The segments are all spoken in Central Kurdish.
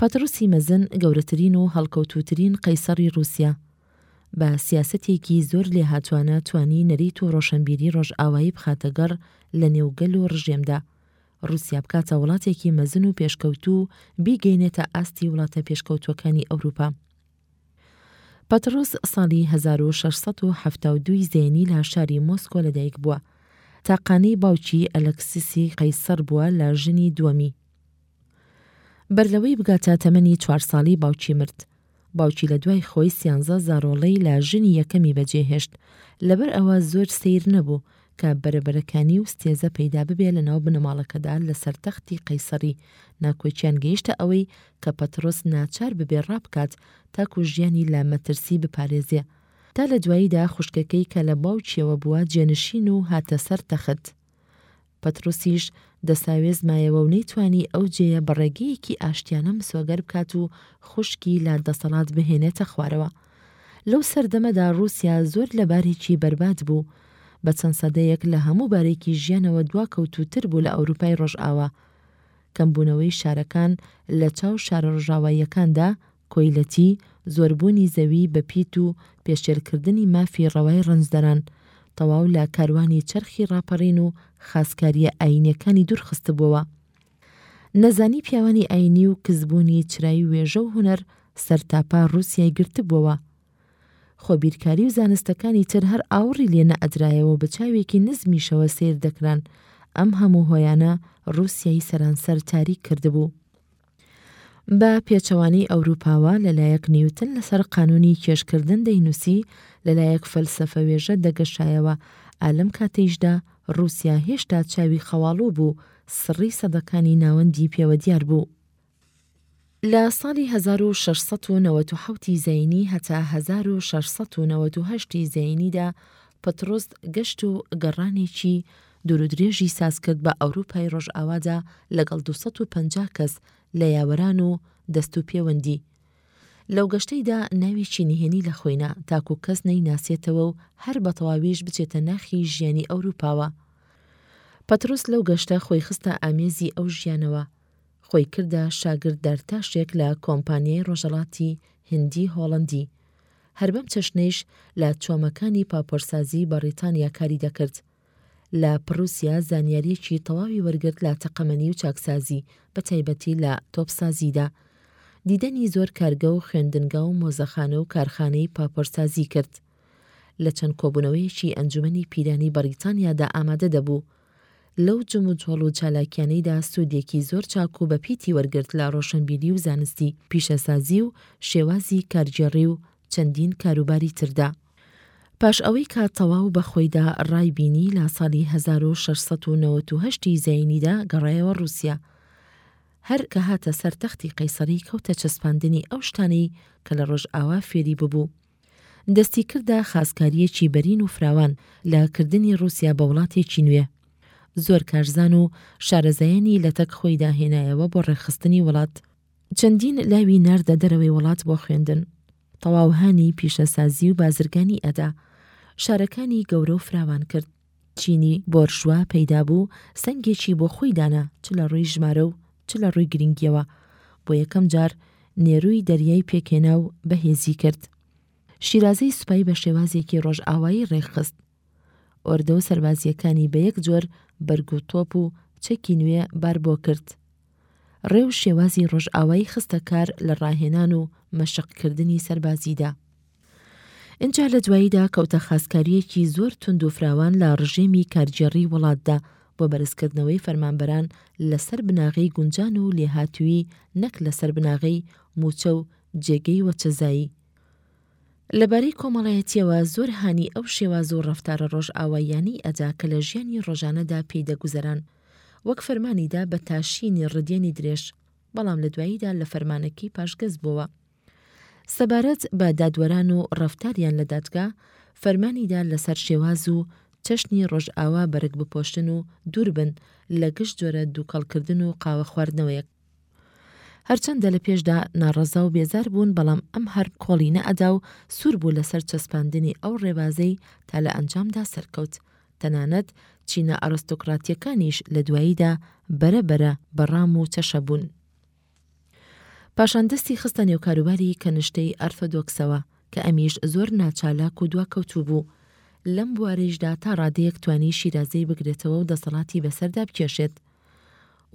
پەتڕوسی مەزن گەورەترین و هەڵکەوتووترین قەیسەڕی ڕووسیا، بە سیاسەتێکی زۆر لێهاتووانە توانی نەریت و ڕۆشەنبیری ڕۆژئاوایی بخاتە گەڕ لە نێو گەل و ڕژێمدا، ڕووسیا بکاتە وڵاتێکی مەزن و پێشکەوتوو و بیگەینێتە ئاستی وڵاتە پێشکەوتووەکانی ئەوروپا. پەتڕوس ساڵی هەزار و شەش سەد و حەفتا و دوو ی زەینی لە شاری مۆسکۆ لە دایک بووە. تاقانەی باوکی ئەلکسسی قەیسەڕ بووە لە ژنی دووەمی. بەر لەوەی بگاتە تەمەنی چوار ساڵی باوکی مرد. باوکی لە دوای خۆی سیانزە زارۆڵەی لە ژنی یەکەمی بەجێهێشت، لەبەر ئەوە زۆر سەیر نەبوو کە بەرەبەرەکانی و ستێزە پەیدا ببێ لە ناو بنەماڵەکەدا لە سەر تەختی قەیسەڕی، ناکۆکیان گەیشتە ئەوەی کە پەتڕۆس ناچار ببێ ڕابکات تاکوو ژیانی لە مەترسی بپارێزێ. تا لە دواییدا خوشکەکەی کە لە باوکییەوە بووە جێنشین و هاتە سەر تەخت، پەتروسیش دەساوێز مایەوە و نەیتوانی ئەو جێیە بە ڕێگەیەکی ئاشتیانە مسۆگەر بکات و خوشکی لە دەسەڵات بهێنێتە خوارەوە. لەو سەردەمەدا ڕووسیا زۆر لە بارێکی بەربات بوو. بە چەند سەدەیەک لە هەموو بارێکی ژیانەوە دواکەوتووتر بوو لە ئەوروپای ڕۆژئاوا. کەمبوونەوەی شارەکان لە چاو شارە ڕژاواییەکاندا، کۆیلەتی، زۆربوونی زەوی بە پیت و پێشێلکردنی مافی ڕەوای ڕەنجدەران، تەواو لە کاروانی چەرخی ڕاپەڕین و خاسکارییە ئایینییەکانی دوورخستبووەوە. نەزانی پیاوانی ئایینی و کزبوونی چرای وێژە و هونەر سەرتاپا ڕووسیای گرتبووەوە. خۆ بیرکاری و زانستەکانی تر هەر ئاوڕی لێ نەئەدرایەوە و بە چاوێکی نزمیشەوە سەیر دەکران، ئەم هەموو هۆیانە ڕووسیای سەرانسەر تاریک کردبوو. بە پێچەوانەی ئەوروپاوە، لەلایەک نیوتن لەسەر قانونی کێشکردن دەینوسی، لەلایەک فەلسەفەوێژە دەگەشایەوە، ئا لەم کاتەیشدا روسیا هێشتا چاوی خەواڵوو بوو، سڕی سەدەکانی ناوەندی پێوە دیار بوو. لە ساڵی هەزار و شەش سەد و نەوەد و حەوت ی زایینی هەتا هەزار و شەش سەد و نەوەد و هەشت ی زایینیدا پطرس گەشت و گەڕانێکی دوورودرێژی ساز کرد بە ئەوروپای ڕۆژئاوادا لەگەڵ دوو سەد و پەنجا کەس لە یاوەران و دەست و پێوەندی. لەو گەشتەیدا ناوێکی نهێنی لە خۆی نا تاکو کەس نەیناسێتەوە و هەر بەتەواویش بچێتە ناخی ژیانی ئەوروپاوە. پەتروس لەو گەشتە خۆی خستە ئامێزی ئەو ژیانەوە. خۆی کردە شاگرد دارتاشێک لە کۆمپانیای ڕۆژەڵاتی هندی هۆڵەندی. هەر بەم چەشنەیش لە چۆمەکانی پاپۆرسازی بەڕیتانیا کاری دەکرد. لە پڕوسیا زانیاریەکی تەواوی وەرگرت لە تەقەمەنی و چاکسازی بە تایبەتی لە تۆپسازیدا. دیدەنی زۆر کارگە و خوێندنگا و مۆزەخانە و کارخانەی پاپۆرسازی کرد. لە چەند کۆبونەوەیەکی ئەنجومەنی پیرانی بەڕیتانیادا ئامادە دەبوو. لەو جموجۆڵ و چالاکیانەیدا سودێکی زۆر چاک و بەپیتی وەرگرت لە ڕۆشنبیری و زانستی پیشەسازی و شێوازی کارگێڕی و چەندین کاروباری تردا. پاش ئەوەی کە تەواو بە خۆیدا ڕای بینی لە ساڵی هەزار و شەش سەد و نەوەد و هەشت ی زەینیدا گەڕایەوە ڕووسیا. هەر کە هاتە سەر تەختی قەیسەڕی کەوتە چەسپاندنی ئەو شتانەی کە لە ڕۆژئاوا فێری ببوو. دەستی کردە خاسکارییەکی بەرین و فراوان لە کردنی ڕووسیا بە وڵاتێکی نوێ. زۆر کارزان و شارەزایانی لەتەک خۆیدا هێنایەوە بۆ ڕێکخستنی وڵات. چەندین لاوی ناردە دەرەوەی وڵات بۆ خوێندن. تەواو هانی پیشەسازی و بازرگانی ئەدا. شارەکانی گەورە و فراوان کرد. چینی بۆرژوا پەیدا بوو، سەنگێکی بۆ خۆی دانا چ لە ڕووی ژمارە و چ لە ڕووی گرنگییەوە. بۆ یەکەم جار نێروی دەریای پێکهێنا و بەهێزی کرد. شیرازەی سوپای بە شێوازێکی ڕۆژئاوایی ڕێکخست. ئۆردە و سەربازییەکانی بە یەک جۆر بەرگ و تۆپ و چەکی نوێ بار بۆ کرد. ڕێ و شێوازی ڕۆژئاوایی خستە کار لە ڕاهێنان و مەشق کردنی سەربازیدا. ئینجا لە دواییدا کەوتە خاسکارییەکی زۆر توند و فراوان لە ڕژێمی کارگێڕی وڵاتدا بۆ بەرزکردنەوەی فەرمانبەران لە سەر بناغەی گونجان و لێهاتوویی نەک لە سەر بناغەی مووچە و جێگەی وەچەزایی. لەبارەی کۆمەڵایەتییەوە زۆر هانی ئەو شێواز و ڕەفتارە ڕۆژئاواییانەی ئەدا کە لە ژیانی ڕۆژانەدا پێی دەگوزەران، وەک فەرمانی دا بە تاشینی ڕدێنی درێژ، بەڵام لە دواییدا لە فەرمانەکەی پاشگەز بۆوە. سەبارەت بە دادوەران و ڕەفتاریان لە دادگا، فەرمانی دا لەسەر شێواز و چەشنی ڕۆژئاوا بەرگ بپۆشن و دوور بن لە گشت جۆرە دووکەڵکردن و قاوە خواردنەوەیەک. هەرچەندە لە پێشدا ناڕەزا و بێزار بوون بەڵام ئەم هەر کۆڵی نەئەدا و سوور بوو لەسەر چەسپاندنی ئەو ڕێبازەی تا لە ئەنجامدا سەرکەوت. تەنانەت چینە ئەرستۆکراتییەکانیش لە دواییدا بەرە بەرە بە ڕام و چەشە بوون. پاشان دەستی خستە نێو کاروباری کەنشتەی ئەرتۆدۆکسەوە کە ئەمیش زۆر ناچالاک و دواکەوتوو بوو. لەم بوارەیشدا تا ڕادەیەک توانی شیرازەی بگرێتەوە و دەسەڵاتی بەسەردا بکێشێت.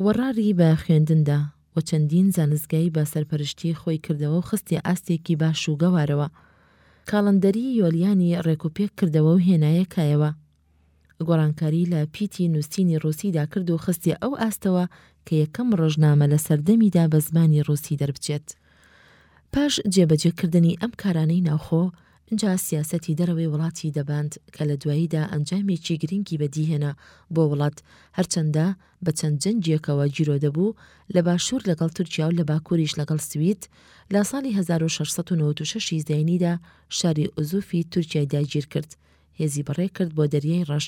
وەڕڕی بە خوێندندا و چەندین زانستگای بە سەرپەرشتی خۆی کردەوە و خستیە ئاستێکی باش و گەوارەوە. کاڵەندەری یۆلیانی ڕێکوپێک کردەوە و هێنایە کایەوە. گۆڕانکاری لە پیتی نووسینی ڕووسیدا کرد و خستیە ئەو ئاستەوە کە یەکەم ڕۆژنامە لە سەردەمیدا بە زمانی ڕووسی دەربچێت. پاش جێبەجێ کردنی ئەم کارانەی ناوخۆ، ئنجا سیاسەتی دەرەوەی وڵاتی دەباند کە لە دواییدا ئەنجامێکی گرنگی بەدی هێنا بۆ وڵات، هەرچەندە بە چەند جەنگیەکەوە گیرۆدە بوو، لە باشوور لەگەڵ تورکیا و لە باکووریش لەگەڵ سوید، لە ساڵی هەزار و شەش سەد و نەوەد و شەش ی زاینیدا شاری ئوزوفی تورکیای داگیرکرد، هێزی بەڕێکرد بۆ دەریای ڕەش،